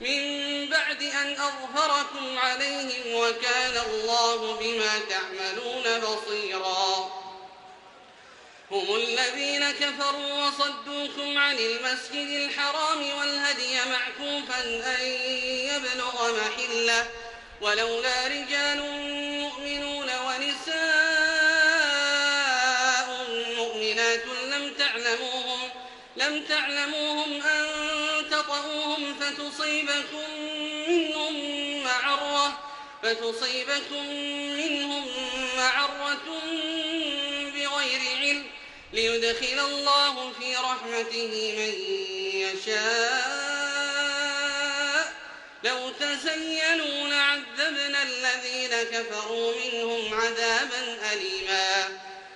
من بعد أن أظهركم عليهم وكان الله بما تعملون بصيرا. هم الذين كفروا وصدوكم عن المسجد الحرام والهدي معكوفا أن يبلغ محلة. ولولا رجال مؤمنون ونساء مؤمنات لم تعلموهم لم تعلموهم أن تطؤوهم فتصيبكم منهم معرة فتصيبكم منهم معرة بغير علم ليدخل الله في رحمته من يشاء. لو تزينوا لعذبنا الذين كفروا منهم عذابا أليما.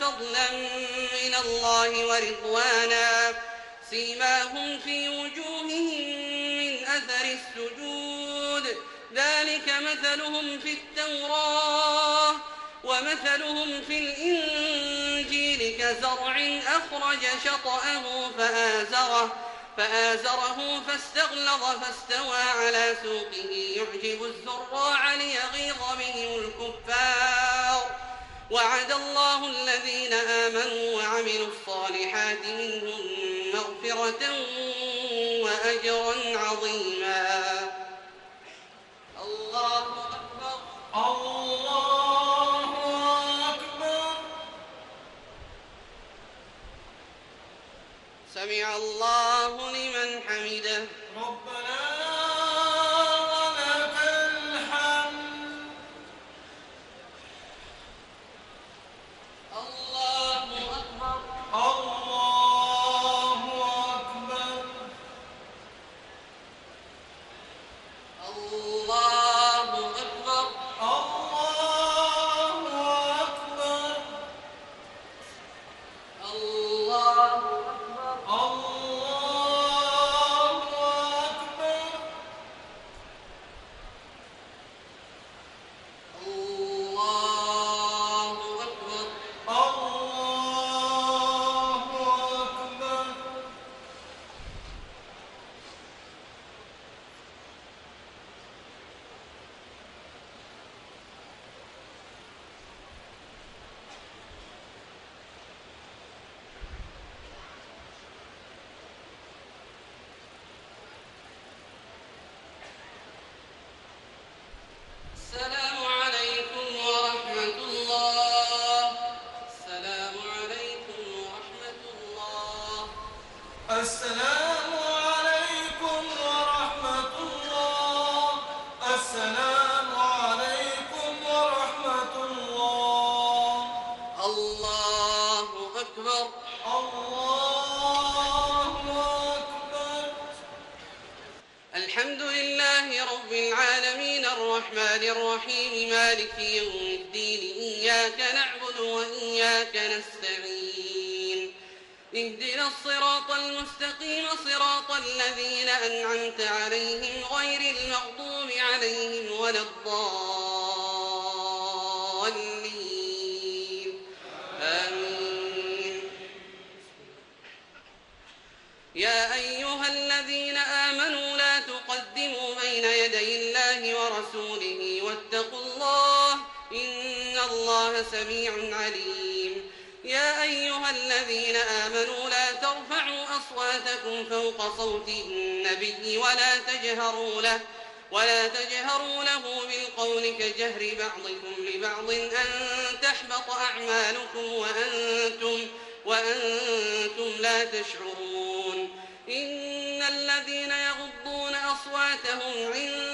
فضلا من الله ورضوانا. سيماهم في وجوههم من أثر السجود. ذلك مثلهم في التوراة ومثلهم في الإنجيل كزرع أخرج شطأه فآزره فآزره فاستغلظ فاستوى على سوقه. يعجب الزراع ليغيظ بهم الكفار. وعد الله الذين آمنوا وعملوا الصالحات منهم مغفرة وأجرا عظيما. الله أكبر. الله أكبر. سمع الله لمن حمده. سميع عليم. يا أيها الذين آمنوا لا ترفعوا أصواتكم فوق صوت النبي ولا تجهروا له ولا تجهروا له بالقول كجهر بعضكم لبعض أن تحبط أعمالكم وأنتم وأنتم لا تشعرون. إن الذين يغضون أصواتهم عند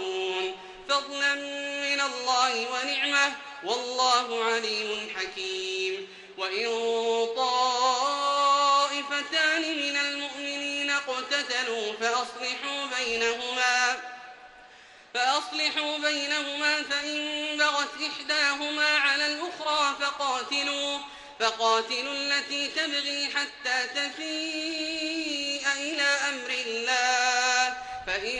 الله ونعمة والله عليم حكيم. وإن طائفتان من المؤمنين اقتتلوا فأصلحوا بينهما فأصلحوا بينهما فإن بغت إحداهما على الأخرى فقاتلوا فقاتلوا التي تبغي حتى تفيء إلى أمر الله. فإن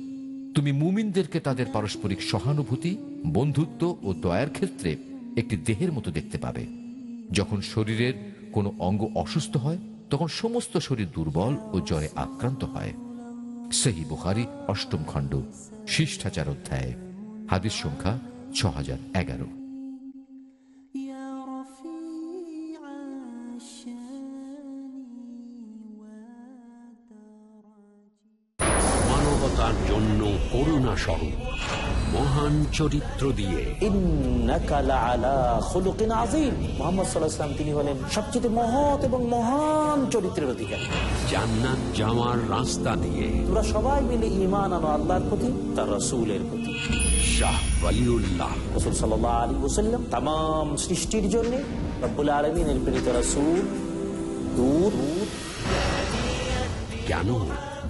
তুমি মুমিনদেরকে তাদের পারস্পরিক সহানুভূতি, বন্ধুত্ব ও দয়ার ক্ষেত্রে একটি দেহের মতো দেখতে পাবে। যখন শরীরের কোনো অঙ্গ অসুস্থ হয়, তখন সমস্ত শরীর দুর্বল ও জ্বরে আক্রান্ত হয়। সেহী বুখারি, অষ্টম খণ্ড, শিষ্টাচার অধ্যায়, হাদিস সংখ্যা ছ হাজার এগারো। করুণা স্বরূপ মহান চরিত্র দিয়ে। তিনি হলেন সবচেয়ে মহৎ এবং মহান চরিত্রের অধিকারী। জান্নাত যাওয়ার রাস্তা দিয়ে। তোরা সবাই মিলে ইমান আনো আল্লাহর প্রতি তার রসুলের প্রতি। শাহ ওয়ালিউল্লাহ। রসুল সাল্লাহ আলী হুসাল্লাম তাম সৃষ্টির জন্য রব্বুল আলমিনের রসুল। দূর। কেন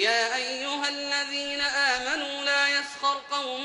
يا أيها الذين آمنوا لا يسخر قوم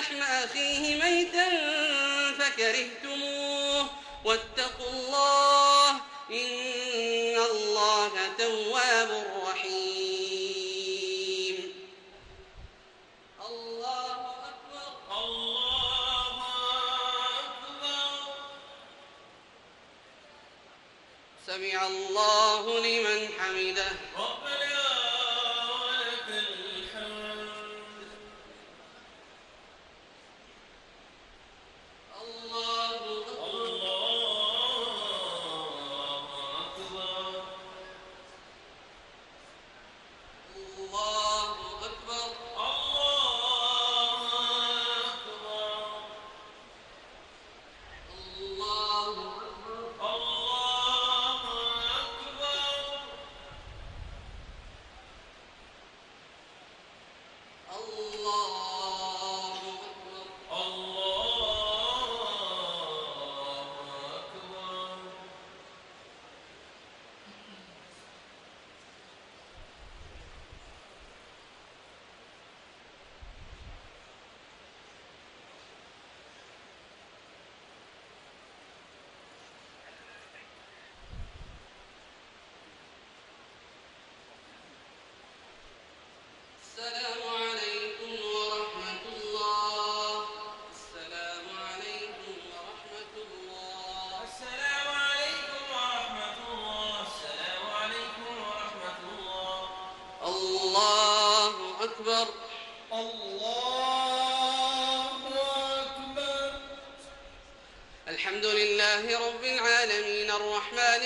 لحم أخيه ميتا فكرهتموه. واتقوا الله إن الله تواب رحيم. الله أكبر. الله أكبر. سمع الله لمن حمده.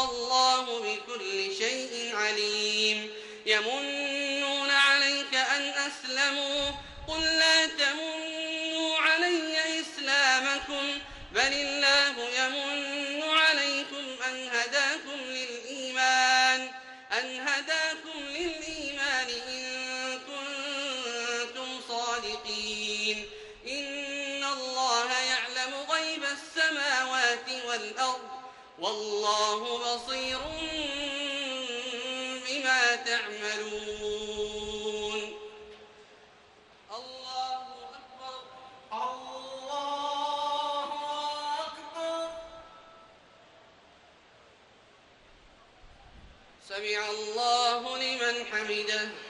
والله بكل شيء عليم. يمنون عليك أن أسلموا. قل لا تمنوا حمده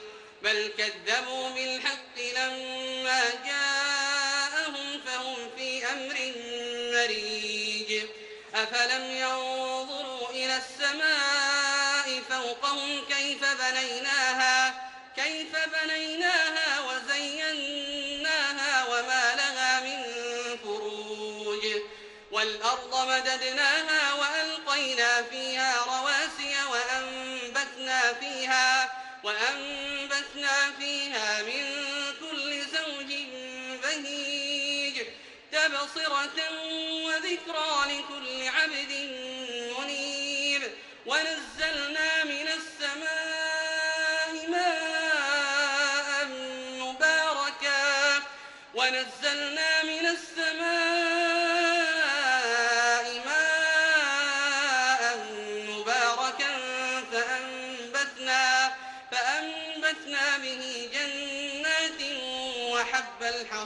بل كذبوا بالحق لما جاءهم فهم في أمر مريج أفلم ينظروا إلى السماء فوقهم كيف بنيناها كيف بنيناها وزيناها وما لها من فروج والأرض مددناها وألقينا فيها رواسي وأنبتنا فيها وأنبتنا فيها من كل زوج بهيج تبصرة وذكرى لكل عبد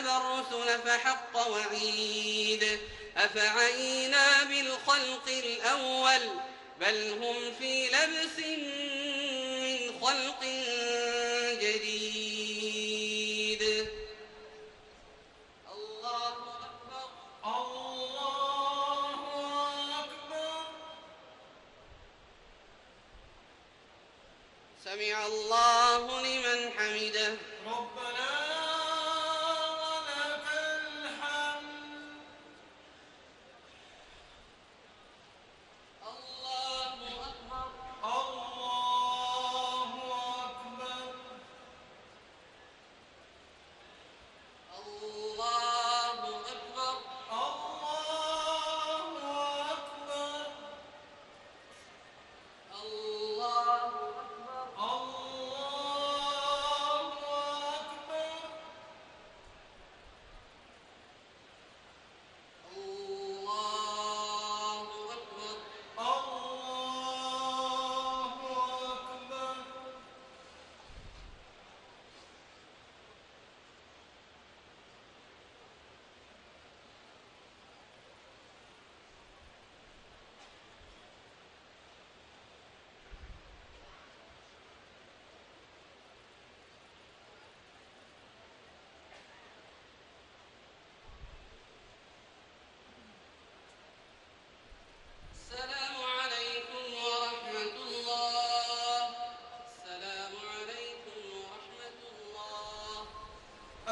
كذب الرسل فحق وعيد. أفعينا بالخلق الأول بل هم في لبس من خلق جديد. الله أكبر. الله أكبر. سمع الله لمن